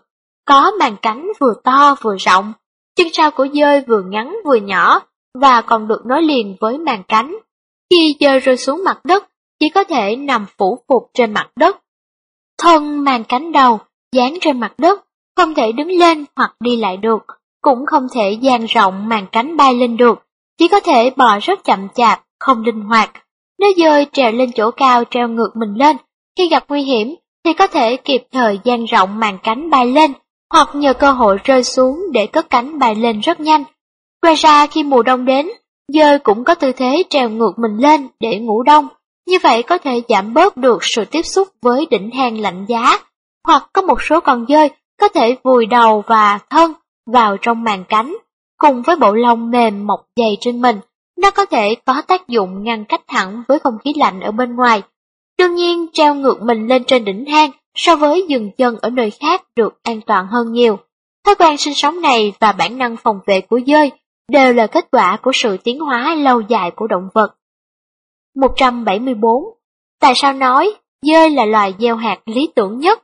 có màn cánh vừa to vừa rộng, chân sau của dơi vừa ngắn vừa nhỏ và còn được nối liền với màn cánh. Khi dơi rơi xuống mặt đất, chỉ có thể nằm phủ phục trên mặt đất. Thân màn cánh đầu, dán trên mặt đất, không thể đứng lên hoặc đi lại được, cũng không thể dang rộng màn cánh bay lên được, chỉ có thể bò rất chậm chạp, không linh hoạt. Nếu dơi trèo lên chỗ cao treo ngược mình lên, khi gặp nguy hiểm thì có thể kịp thời dang rộng màn cánh bay lên, hoặc nhờ cơ hội rơi xuống để cất cánh bay lên rất nhanh. Ngoài ra khi mùa đông đến, dơi cũng có tư thế treo ngược mình lên để ngủ đông, như vậy có thể giảm bớt được sự tiếp xúc với đỉnh hang lạnh giá, hoặc có một số con dơi có thể vùi đầu và thân vào trong màn cánh, cùng với bộ lông mềm mọc dày trên mình, nó có thể có tác dụng ngăn cách thẳng với không khí lạnh ở bên ngoài. Đương nhiên, treo ngược mình lên trên đỉnh hang so với dừng chân ở nơi khác được an toàn hơn nhiều. Thói quen sinh sống này và bản năng phòng vệ của dơi đều là kết quả của sự tiến hóa lâu dài của động vật. 174. Tại sao nói dơi là loài gieo hạt lý tưởng nhất?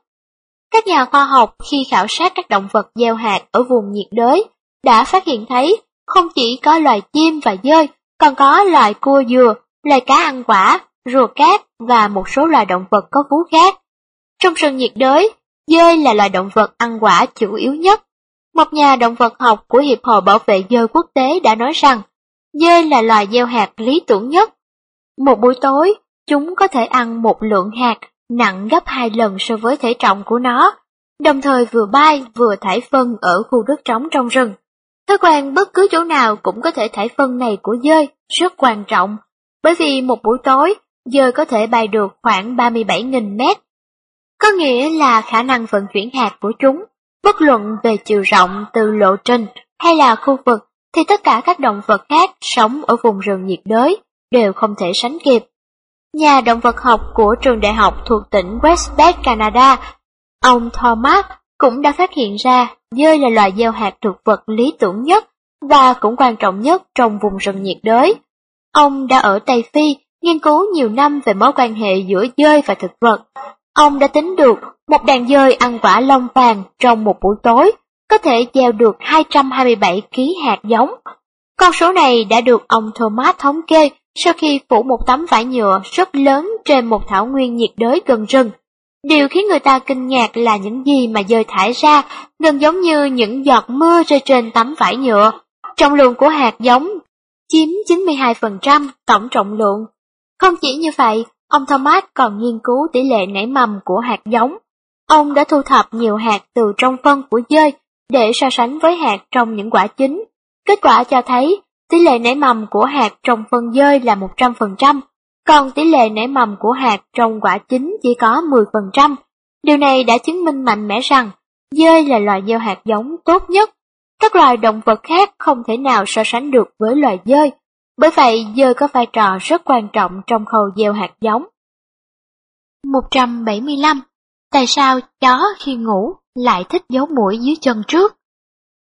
Các nhà khoa học khi khảo sát các động vật gieo hạt ở vùng nhiệt đới đã phát hiện thấy không chỉ có loài chim và dơi, còn có loài cua dừa, loài cá ăn quả, rùa cát và một số loài động vật có vú khác. Trong rừng nhiệt đới, dơi là loài động vật ăn quả chủ yếu nhất. Một nhà động vật học của Hiệp hội Bảo vệ dơi quốc tế đã nói rằng, dơi là loài gieo hạt lý tưởng nhất. Một buổi tối, chúng có thể ăn một lượng hạt nặng gấp hai lần so với thể trọng của nó, đồng thời vừa bay vừa thải phân ở khu đất trống trong rừng. Thói quen bất cứ chỗ nào cũng có thể thải phân này của dơi rất quan trọng, bởi vì một buổi tối dơi có thể bay được khoảng 37.000 mét. Có nghĩa là khả năng vận chuyển hạt của chúng, bất luận về chiều rộng từ lộ trình hay là khu vực, thì tất cả các động vật khác sống ở vùng rừng nhiệt đới đều không thể sánh kịp. Nhà động vật học của trường đại học thuộc tỉnh Westpac, Canada, ông Thomas cũng đã phát hiện ra dơi là loài gieo hạt thực vật lý tưởng nhất và cũng quan trọng nhất trong vùng rừng nhiệt đới. Ông đã ở Tây Phi nghiên cứu nhiều năm về mối quan hệ giữa dơi và thực vật. Ông đã tính được một đàn dơi ăn quả lông vàng trong một buổi tối có thể gieo được 227 kg hạt giống. Con số này đã được ông Thomas thống kê sau khi phủ một tấm vải nhựa rất lớn trên một thảo nguyên nhiệt đới gần rừng. Điều khiến người ta kinh ngạc là những gì mà dơi thải ra gần giống như những giọt mưa rơi trên tấm vải nhựa. Trọng lượng của hạt giống chiếm 92% tổng trọng lượng. Không chỉ như vậy, ông Thomas còn nghiên cứu tỷ lệ nảy mầm của hạt giống. Ông đã thu thập nhiều hạt từ trong phân của dơi để so sánh với hạt trong những quả chính. Kết quả cho thấy tỷ lệ nảy mầm của hạt trong phân dơi là 100%, còn tỷ lệ nảy mầm của hạt trong quả chín chỉ có 10%. Điều này đã chứng minh mạnh mẽ rằng dơi là loài gieo hạt giống tốt nhất. Các loài động vật khác không thể nào so sánh được với loài dơi, bởi vậy dơi có vai trò rất quan trọng trong khâu gieo hạt giống. 175. Tại sao chó khi ngủ lại thích giấu mũi dưới chân trước?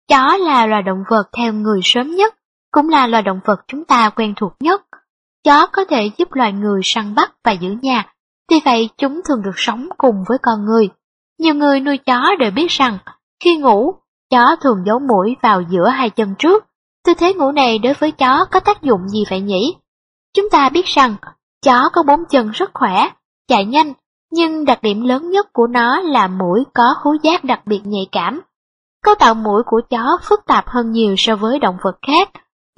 Chó là loài động vật theo người sớm nhất, cũng là loài động vật chúng ta quen thuộc nhất. Chó có thể giúp loài người săn bắt và giữ nhà, vì vậy chúng thường được sống cùng với con người. Nhiều người nuôi chó đều biết rằng, khi ngủ, chó thường giấu mũi vào giữa hai chân trước. Tư thế ngủ này đối với chó có tác dụng gì vậy nhỉ? Chúng ta biết rằng, chó có bốn chân rất khỏe, chạy nhanh, nhưng đặc điểm lớn nhất của nó là mũi có khứu giác đặc biệt nhạy cảm. Cấu tạo mũi của chó phức tạp hơn nhiều so với động vật khác,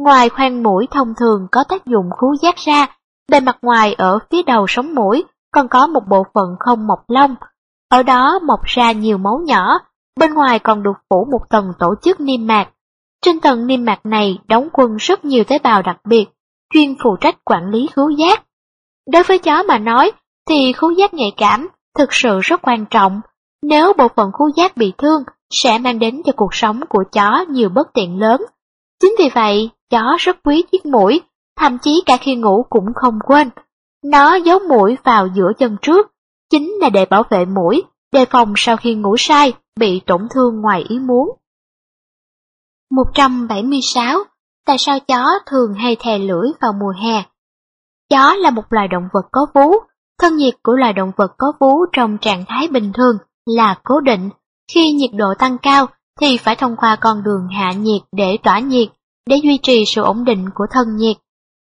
Ngoài khoang mũi thông thường có tác dụng khú giác ra, bề mặt ngoài ở phía đầu sống mũi còn có một bộ phận không mọc lông. Ở đó mọc ra nhiều máu nhỏ, bên ngoài còn được phủ một tầng tổ chức niêm mạc. Trên tầng niêm mạc này đóng quân rất nhiều tế bào đặc biệt, chuyên phụ trách quản lý khứu giác. Đối với chó mà nói, thì khứu giác nhạy cảm thực sự rất quan trọng. Nếu bộ phận khứu giác bị thương, sẽ mang đến cho cuộc sống của chó nhiều bất tiện lớn. Chính vì vậy, Chó rất quý chiếc mũi, thậm chí cả khi ngủ cũng không quên. Nó giấu mũi vào giữa chân trước, chính là để bảo vệ mũi, đề phòng sau khi ngủ sai, bị tổn thương ngoài ý muốn. 176. Tại sao chó thường hay thè lưỡi vào mùa hè? Chó là một loài động vật có vú, thân nhiệt của loài động vật có vú trong trạng thái bình thường là cố định. Khi nhiệt độ tăng cao thì phải thông qua con đường hạ nhiệt để tỏa nhiệt, để duy trì sự ổn định của thân nhiệt.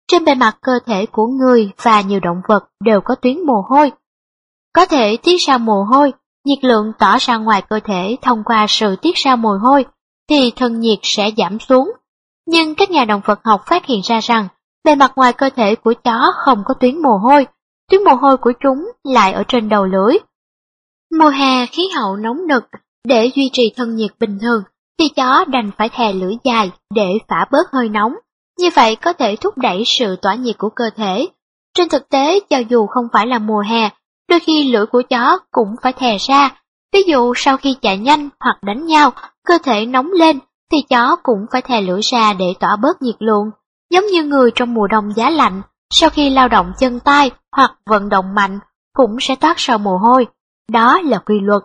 Trên bề mặt cơ thể của người và nhiều động vật đều có tuyến mồ hôi. Có thể tiết ra mồ hôi, nhiệt lượng tỏa ra ngoài cơ thể thông qua sự tiết ra mồ hôi, thì thân nhiệt sẽ giảm xuống. Nhưng các nhà động vật học phát hiện ra rằng, bề mặt ngoài cơ thể của chó không có tuyến mồ hôi, tuyến mồ hôi của chúng lại ở trên đầu lưỡi. Mùa hè khí hậu nóng nực, để duy trì thân nhiệt bình thường, thì chó đành phải thè lưỡi dài để phả bớt hơi nóng, như vậy có thể thúc đẩy sự tỏa nhiệt của cơ thể. Trên thực tế, cho dù không phải là mùa hè, đôi khi lưỡi của chó cũng phải thè ra, ví dụ sau khi chạy nhanh hoặc đánh nhau, cơ thể nóng lên, thì chó cũng phải thè lưỡi ra để tỏa bớt nhiệt lượng, giống như người trong mùa đông giá lạnh, sau khi lao động chân tay hoặc vận động mạnh, cũng sẽ toát ra mồ hôi. Đó là quy luật.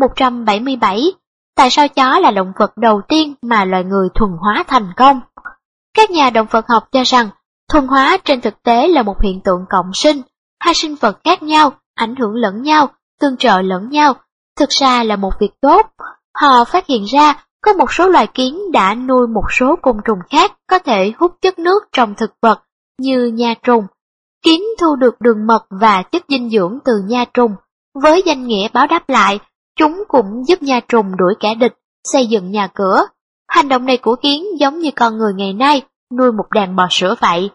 177 Tại sao chó là động vật đầu tiên mà loài người thuần hóa thành công? Các nhà động vật học cho rằng, thuần hóa trên thực tế là một hiện tượng cộng sinh, hai sinh vật khác nhau, ảnh hưởng lẫn nhau, tương trợ lẫn nhau, thực ra là một việc tốt. Họ phát hiện ra có một số loài kiến đã nuôi một số côn trùng khác có thể hút chất nước trong thực vật, như nha trùng. Kiến thu được đường mật và chất dinh dưỡng từ nha trùng, với danh nghĩa báo đáp lại Chúng cũng giúp nha trùng đuổi kẻ địch, xây dựng nhà cửa. Hành động này của kiến giống như con người ngày nay nuôi một đàn bò sữa vậy.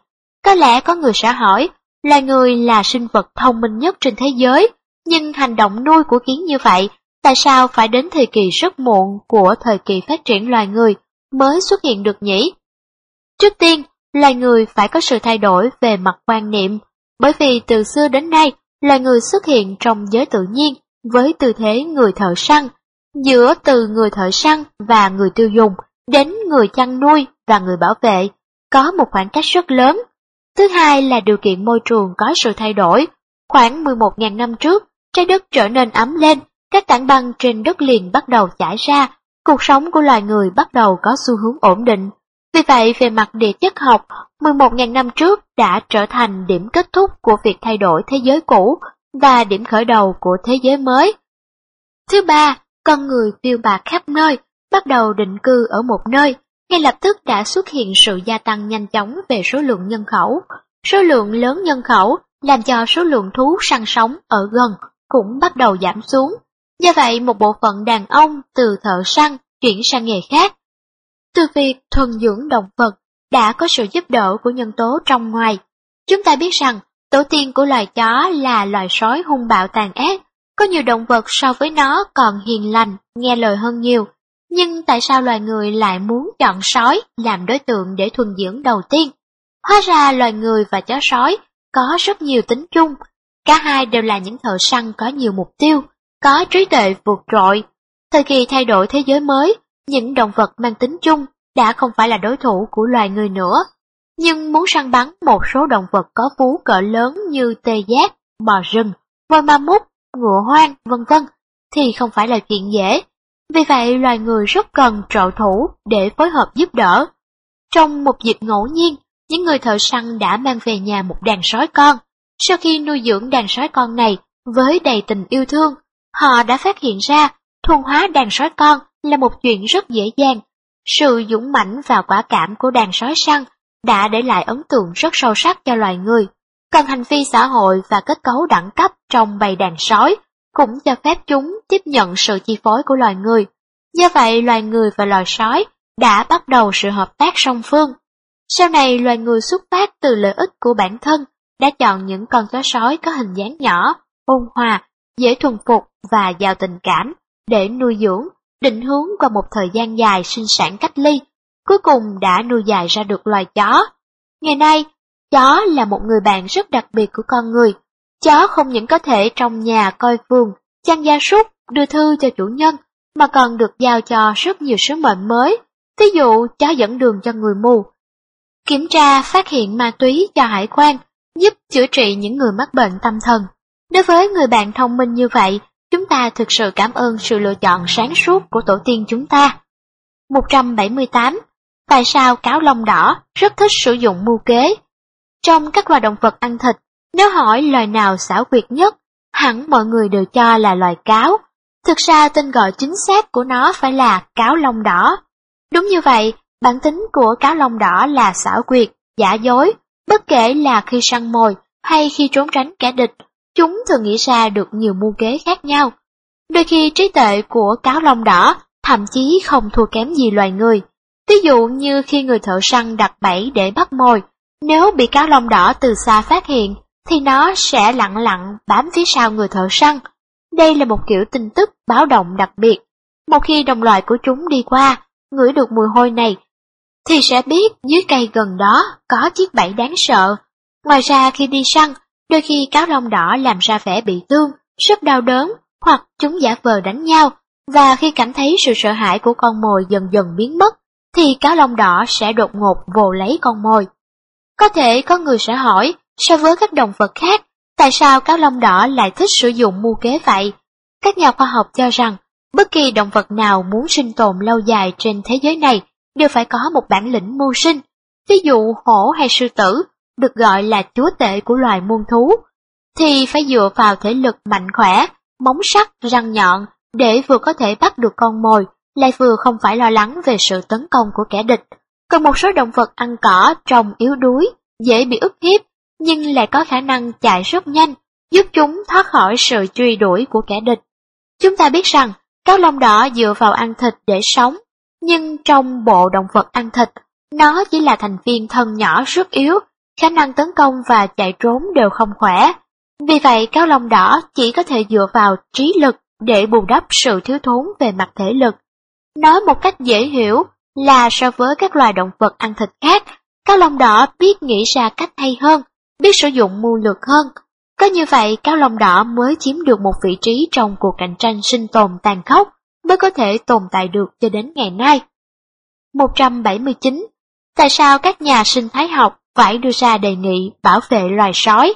Có lẽ có người sẽ hỏi, loài người là sinh vật thông minh nhất trên thế giới, nhưng hành động nuôi của kiến như vậy, tại sao phải đến thời kỳ rất muộn của thời kỳ phát triển loài người mới xuất hiện được nhỉ? Trước tiên, loài người phải có sự thay đổi về mặt quan niệm. Bởi vì từ xưa đến nay, loài người xuất hiện trong giới tự nhiên với tư thế người thợ săn, giữa từ người thợ săn và người tiêu dùng đến người chăn nuôi và người bảo vệ, có một khoảng cách rất lớn. Thứ hai là điều kiện môi trường có sự thay đổi. Khoảng 11.000 năm trước, trái đất trở nên ấm lên, các tảng băng trên đất liền bắt đầu chảy ra, cuộc sống của loài người bắt đầu có xu hướng ổn định. Vì vậy, về mặt địa chất học, 11.000 năm trước đã trở thành điểm kết thúc của việc thay đổi thế giới cũ và điểm khởi đầu của thế giới mới. Thứ ba, con người phiêu bạc khắp nơi, bắt đầu định cư ở một nơi, ngay lập tức đã xuất hiện sự gia tăng nhanh chóng về số lượng nhân khẩu. Số lượng lớn nhân khẩu làm cho số lượng thú săn sống ở gần cũng bắt đầu giảm xuống. Do vậy, một bộ phận đàn ông từ thợ săn chuyển sang nghề khác. Từ việc thuần dưỡng động vật đã có sự giúp đỡ của nhân tố trong ngoài. Chúng ta biết rằng tổ tiên của loài chó là loài sói hung bạo tàn ác, có nhiều động vật so với nó còn hiền lành, nghe lời hơn nhiều. Nhưng tại sao loài người lại muốn chọn sói làm đối tượng để thuần dưỡng đầu tiên? Hóa ra loài người và chó sói có rất nhiều tính chung. Cả hai đều là những thợ săn có nhiều mục tiêu, có trí tuệ vượt trội. Thời kỳ thay đổi thế giới mới, những động vật mang tính chung đã không phải là đối thủ của loài người nữa. Nhưng muốn săn bắn một số động vật có vú cỡ lớn như tê giác, bò rừng, voi ma mút, ngựa hoang, vân vân, thì không phải là chuyện dễ. Vì vậy loài người rất cần trợ thủ để phối hợp giúp đỡ. Trong một dịp ngẫu nhiên, những người thợ săn đã mang về nhà một đàn sói con. Sau khi nuôi dưỡng đàn sói con này với đầy tình yêu thương, họ đã phát hiện ra thuần hóa đàn sói con là một chuyện rất dễ dàng. Sự dũng mãnh và quả cảm của đàn sói săn đã để lại ấn tượng rất sâu sắc cho loài người. Còn hành vi xã hội và kết cấu đẳng cấp trong bầy đàn sói cũng cho phép chúng tiếp nhận sự chi phối của loài người. Do vậy, loài người và loài sói đã bắt đầu sự hợp tác song phương. Sau này, loài người xuất phát từ lợi ích của bản thân, đã chọn những con chó sói có hình dáng nhỏ, ôn hòa, dễ thuần phục và giàu tình cảm để nuôi dưỡng, định hướng qua một thời gian dài sinh sản cách ly, cuối cùng đã nuôi dài ra được loài chó. Ngày nay, chó là một người bạn rất đặc biệt của con người. Chó không những có thể trong nhà coi vườn, chăn gia súc, đưa thư cho chủ nhân, mà còn được giao cho rất nhiều sứ mệnh mới. Ví dụ, chó dẫn đường cho người mù, kiểm tra phát hiện ma túy cho hải quan, giúp chữa trị những người mắc bệnh tâm thần. Đối với người bạn thông minh như vậy, chúng ta thực sự cảm ơn sự lựa chọn sáng suốt của tổ tiên chúng ta. 178. Tại sao cáo lông đỏ rất thích sử dụng mưu kế? Trong các loài động vật ăn thịt, nếu hỏi loài nào xảo quyệt nhất, hẳn mọi người đều cho là loài cáo. Thực ra tên gọi chính xác của nó phải là cáo lông đỏ. Đúng như vậy, bản tính của cáo lông đỏ là xảo quyệt, giả dối, bất kể là khi săn mồi hay khi trốn tránh kẻ địch, chúng thường nghĩ ra được nhiều mưu kế khác nhau. Đôi khi trí tuệ của cáo lông đỏ thậm chí không thua kém gì loài người. Ví dụ như khi người thợ săn đặt bẫy để bắt mồi, nếu bị cáo lông đỏ từ xa phát hiện, thì nó sẽ lặng lặng bám phía sau người thợ săn. Đây là một kiểu tin tức báo động đặc biệt. Một khi đồng loại của chúng đi qua, ngửi được mùi hôi này, thì sẽ biết dưới cây gần đó có chiếc bẫy đáng sợ. Ngoài ra khi đi săn, đôi khi cáo lông đỏ làm ra vẻ bị thương, rất đau đớn, hoặc chúng giả vờ đánh nhau, và khi cảm thấy sự sợ hãi của con mồi dần dần biến mất, thì cáo lông đỏ sẽ đột ngột vồ lấy con mồi. Có thể có người sẽ hỏi, so với các động vật khác, tại sao cáo lông đỏ lại thích sử dụng mưu kế vậy? Các nhà khoa học cho rằng, bất kỳ động vật nào muốn sinh tồn lâu dài trên thế giới này đều phải có một bản lĩnh mưu sinh. Ví dụ hổ hay sư tử, được gọi là chúa tể của loài muôn thú, thì phải dựa vào thể lực mạnh khỏe, móng sắc, răng nhọn để vừa có thể bắt được con mồi, lại vừa không phải lo lắng về sự tấn công của kẻ địch. Còn một số động vật ăn cỏ trông yếu đuối, dễ bị ức hiếp, nhưng lại có khả năng chạy rất nhanh, giúp chúng thoát khỏi sự truy đuổi của kẻ địch. Chúng ta biết rằng, cáo lông đỏ dựa vào ăn thịt để sống, nhưng trong bộ động vật ăn thịt, nó chỉ là thành viên thân nhỏ rất yếu, khả năng tấn công và chạy trốn đều không khỏe. Vì vậy cáo lông đỏ chỉ có thể dựa vào trí lực để bù đắp sự thiếu thốn về mặt thể lực. Nói một cách dễ hiểu là so với các loài động vật ăn thịt khác, cáo lông đỏ biết nghĩ ra cách hay hơn biết sử dụng mưu lược hơn. Có như vậy, cáo lông đỏ mới chiếm được một vị trí trong cuộc cạnh tranh sinh tồn tàn khốc, mới có thể tồn tại được cho đến ngày nay. 179. Tại sao các nhà sinh thái học phải đưa ra đề nghị bảo vệ loài sói?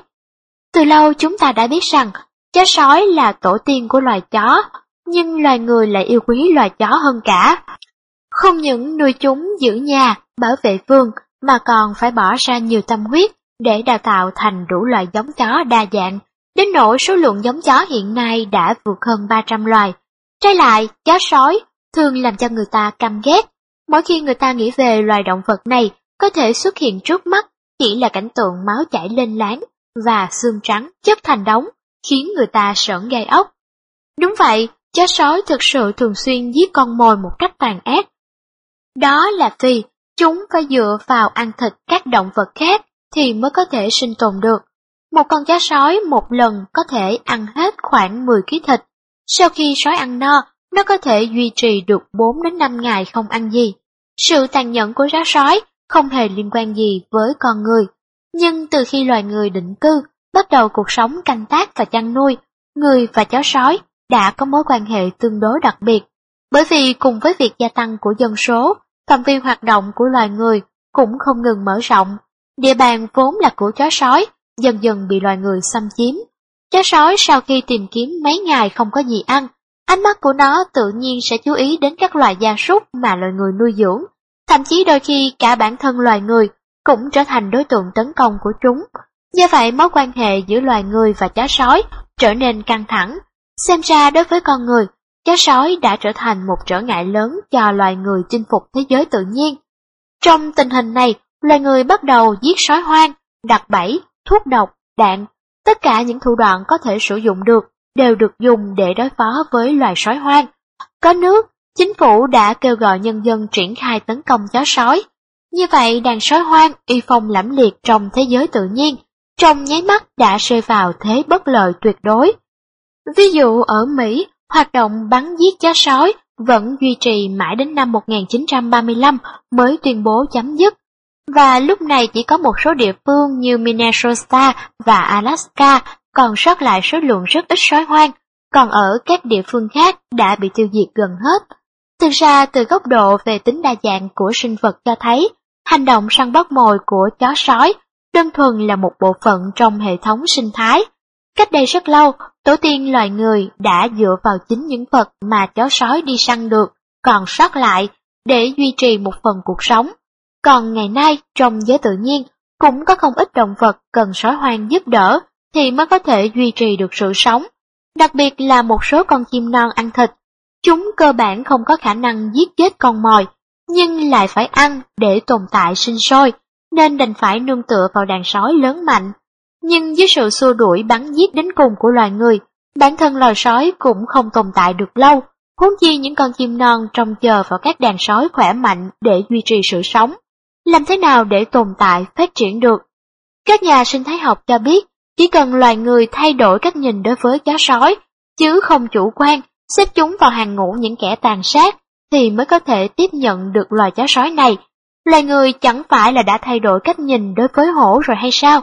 Từ lâu chúng ta đã biết rằng chó sói là tổ tiên của loài chó, nhưng loài người lại yêu quý loài chó hơn cả. Không những nuôi chúng giữ nhà, bảo vệ vườn, mà còn phải bỏ ra nhiều tâm huyết để đào tạo thành đủ loại giống chó đa dạng, đến nỗi số lượng giống chó hiện nay đã vượt hơn 300 loài. Trái lại, chó sói thường làm cho người ta căm ghét. Mỗi khi người ta nghĩ về loài động vật này, có thể xuất hiện trước mắt chỉ là cảnh tượng máu chảy lên láng và xương trắng chất thành đống, khiến người ta sởn gai ốc. Đúng vậy, chó sói thực sự thường xuyên giết con mồi một cách tàn ác. Đó là vì chúng phải dựa vào ăn thịt các động vật khác thì mới có thể sinh tồn được. Một con chó sói một lần có thể ăn hết khoảng 10 kg thịt. Sau khi sói ăn no, nó có thể duy trì được 4 đến 5 ngày không ăn gì. Sự tàn nhẫn của chó sói không hề liên quan gì với con người. Nhưng từ khi loài người định cư, bắt đầu cuộc sống canh tác và chăn nuôi, người và chó sói đã có mối quan hệ tương đối đặc biệt. Bởi vì cùng với việc gia tăng của dân số, phạm vi hoạt động của loài người cũng không ngừng mở rộng. Địa bàn vốn là của chó sói, dần dần bị loài người xâm chiếm. Chó sói sau khi tìm kiếm mấy ngày không có gì ăn, ánh mắt của nó tự nhiên sẽ chú ý đến các loài gia súc mà loài người nuôi dưỡng. Thậm chí đôi khi cả bản thân loài người cũng trở thành đối tượng tấn công của chúng. Do vậy mối quan hệ giữa loài người và chó sói trở nên căng thẳng. Xem ra đối với con người, chó sói đã trở thành một trở ngại lớn cho loài người chinh phục thế giới tự nhiên. Trong tình hình này, loài người bắt đầu giết sói hoang, đặt bẫy, thuốc độc, đạn, tất cả những thủ đoạn có thể sử dụng được đều được dùng để đối phó với loài sói hoang. Có nước, chính phủ đã kêu gọi nhân dân triển khai tấn công chó sói. Như vậy đàn sói hoang uy phong lẫm liệt trong thế giới tự nhiên, trong nháy mắt đã rơi vào thế bất lợi tuyệt đối. Ví dụ ở Mỹ, hoạt động bắn giết chó sói vẫn duy trì mãi đến năm 1935 mới tuyên bố chấm dứt. Và lúc này chỉ có một số địa phương như Minnesota và Alaska còn sót lại số lượng rất ít sói hoang, còn ở các địa phương khác đã bị tiêu diệt gần hết. Thực ra từ góc độ về tính đa dạng của sinh vật cho thấy, hành động săn bắt mồi của chó sói đơn thuần là một bộ phận trong hệ thống sinh thái. Cách đây rất lâu, tổ tiên loài người đã dựa vào chính những vật mà chó sói đi săn được, còn sót lại, để duy trì một phần cuộc sống. Còn ngày nay, trong giới tự nhiên, cũng có không ít động vật cần sói hoang giúp đỡ thì mới có thể duy trì được sự sống. Đặc biệt là một số con chim non ăn thịt, chúng cơ bản không có khả năng giết chết con mồi, nhưng lại phải ăn để tồn tại sinh sôi, nên đành phải nương tựa vào đàn sói lớn mạnh. Nhưng dưới sự xua đuổi bắn giết đến cùng của loài người, bản thân loài sói cũng không tồn tại được lâu, huống chi những con chim non trông chờ vào các đàn sói khỏe mạnh để duy trì sự sống. Làm thế nào để tồn tại, phát triển được? Các nhà sinh thái học cho biết, chỉ cần loài người thay đổi cách nhìn đối với chó sói, chứ không chủ quan, xếp chúng vào hàng ngũ những kẻ tàn sát, thì mới có thể tiếp nhận được loài chó sói này. Loài người chẳng phải là đã thay đổi cách nhìn đối với hổ rồi hay sao?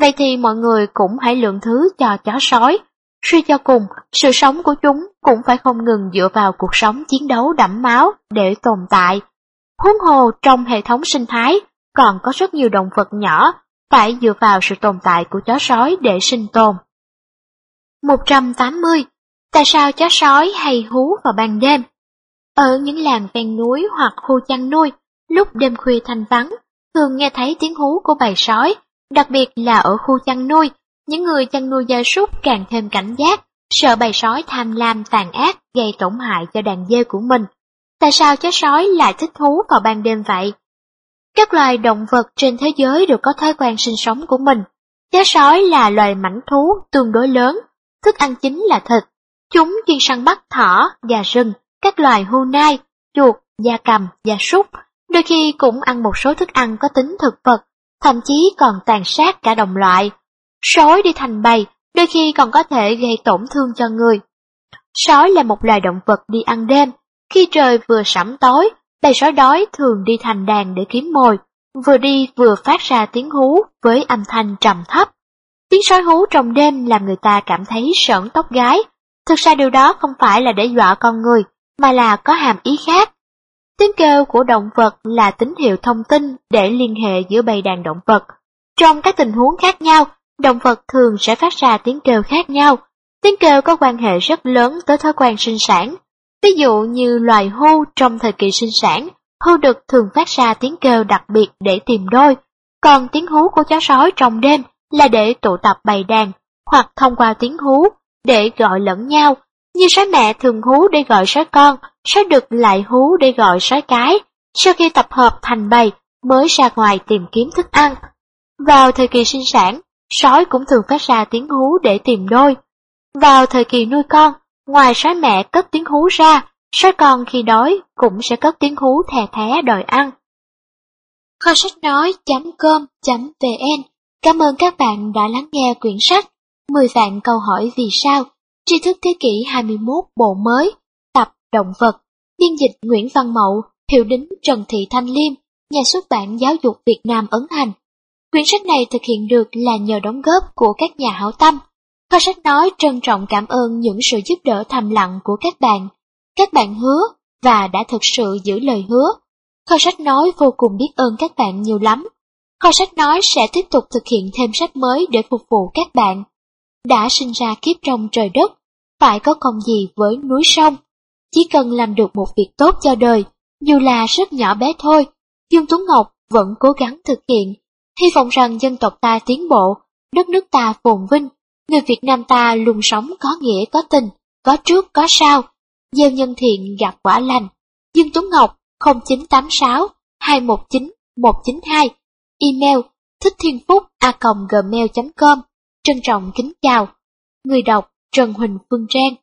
Vậy thì mọi người cũng hãy lượng thứ cho chó sói. Suy cho cùng, sự sống của chúng cũng phải không ngừng dựa vào cuộc sống chiến đấu đẫm máu để tồn tại. Huống hồ trong hệ thống sinh thái, còn có rất nhiều động vật nhỏ phải dựa vào sự tồn tại của chó sói để sinh tồn. 180. Tại sao chó sói hay hú vào ban đêm? Ở những làng ven núi hoặc khu chăn nuôi, lúc đêm khuya thanh vắng, thường nghe thấy tiếng hú của bầy sói, đặc biệt là ở khu chăn nuôi, những người chăn nuôi gia súc càng thêm cảnh giác, sợ bầy sói tham lam tàn ác gây tổn hại cho đàn dê của mình. Tại sao chó sói lại thích thú vào ban đêm vậy? Các loài động vật trên thế giới đều có thói quen sinh sống của mình. Chó sói là loài mảnh thú tương đối lớn, thức ăn chính là thịt. Chúng chuyên săn bắt thỏ, gà rừng, các loài hưu nai, chuột, da cầm, da súc, đôi khi cũng ăn một số thức ăn có tính thực vật, thậm chí còn tàn sát cả đồng loại. Sói đi thành bầy, đôi khi còn có thể gây tổn thương cho người. Sói là một loài động vật đi ăn đêm, khi trời vừa sẫm tối, bầy sói đói thường đi thành đàn để kiếm mồi, vừa đi vừa phát ra tiếng hú với âm thanh trầm thấp. Tiếng sói hú trong đêm làm người ta cảm thấy sởn tóc gái. Thực ra điều đó không phải là để dọa con người, mà là có hàm ý khác. Tiếng kêu của động vật là tín hiệu thông tin để liên hệ giữa bầy đàn động vật. Trong các tình huống khác nhau, động vật thường sẽ phát ra tiếng kêu khác nhau. Tiếng kêu có quan hệ rất lớn tới thói quen sinh sản. Ví dụ như loài hưu trong thời kỳ sinh sản, hưu đực thường phát ra tiếng kêu đặc biệt để tìm đôi, còn tiếng hú của chó sói trong đêm là để tụ tập bầy đàn, hoặc thông qua tiếng hú để gọi lẫn nhau, như sói mẹ thường hú để gọi sói con, sói đực lại hú để gọi sói cái, sau khi tập hợp thành bầy mới ra ngoài tìm kiếm thức ăn. Vào thời kỳ sinh sản, sói cũng thường phát ra tiếng hú để tìm đôi. Vào thời kỳ nuôi con, ngoài sói mẹ cất tiếng hú ra, sói con khi đói cũng sẽ cất tiếng hú thè thé đòi ăn. Kho sách nói.com.vn Cảm ơn các bạn đã lắng nghe quyển sách 10 vạn câu hỏi vì sao tri thức thế kỷ 21 bộ mới, tập động vật, biên dịch Nguyễn Văn Mậu hiệu đính Trần Thị Thanh Liêm, nhà xuất bản giáo dục Việt Nam ấn hành. Quyển sách này thực hiện được là nhờ đóng góp của các nhà hảo tâm. Kho sách nói trân trọng cảm ơn những sự giúp đỡ thầm lặng của các bạn. Các bạn hứa và đã thực sự giữ lời hứa. Kho sách nói vô cùng biết ơn các bạn nhiều lắm. Kho sách nói sẽ tiếp tục thực hiện thêm sách mới để phục vụ các bạn. Đã sinh ra kiếp trong trời đất, phải có công gì với núi sông. Chỉ cần làm được một việc tốt cho đời, dù là rất nhỏ bé thôi, Dương Tuấn Ngọc vẫn cố gắng thực hiện. Hy vọng rằng dân tộc ta tiến bộ, đất nước ta phồn vinh, người Việt Nam ta luôn sống có nghĩa có tình, có trước có sau, gieo nhân thiện gặt quả lành. Dương Tuấn Ngọc 0986 219 192 Email thích thiên phúc a gmail.com Trân trọng kính chào. Người đọc Trần Huỳnh Phương Trang